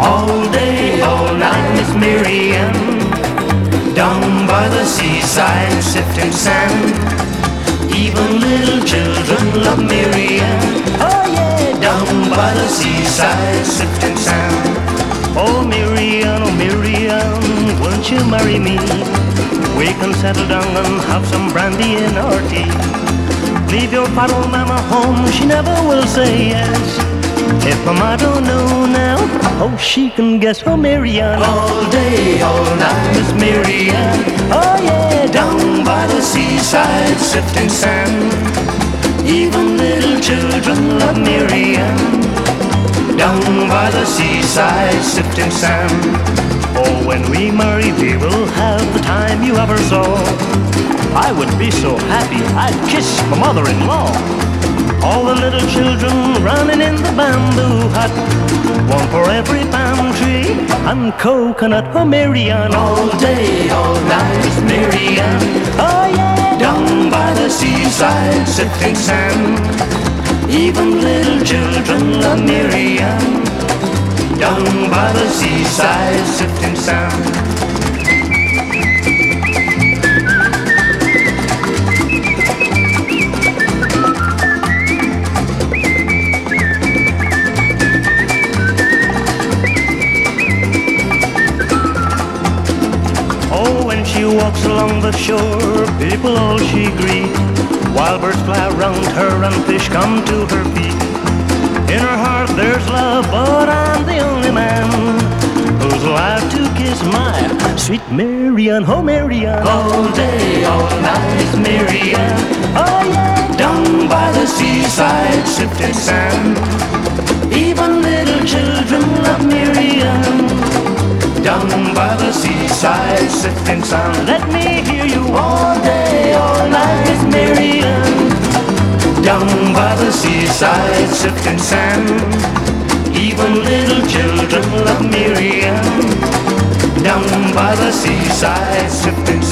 All day, all night, Miss Marianne. Down by the seaside, sifting sand. Even little children love Marianne. Oh yeah, down by the seaside, sifting sand. Oh Marianne, oh Marianne, won't you marry me? We can settle down and have some brandy in our tea. Leave your old mama home, she never will say yes. If mama don't know now, oh she can guess. Oh Marianne, all day, all night, Miss Marianne. Oh yeah, down by the seaside, sifting sand. Even little children love Marianne. Down by the seaside, sifting sand. Oh, when we marry, we will have time you ever saw. I would be so happy, I'd kiss my mother-in-law. All the little children running in the bamboo hut. One for every palm tree and coconut. Oh, Marianne, all day, all night, is Marianne. Oh, yeah, down by the seaside, sifting sand. Even little children love Marianne. Down by the seaside, sifting sand. She walks along the shore, people all she greet. Wild birds fly round her and fish come to her feet. In her heart there's love, but I'm the only man who's alive to kiss my sweet Marianne. Oh, Marianne. All day, all night, Marianne. Oh, yeah. Down by the seaside, sifting sand. Even little children love Marianne. Down by the seaside, sifting sand. Let me hear you all day, all night, Miss Marianne. Down by the seaside, sifting sand. Even little children love Marianne. Down by the seaside, sifting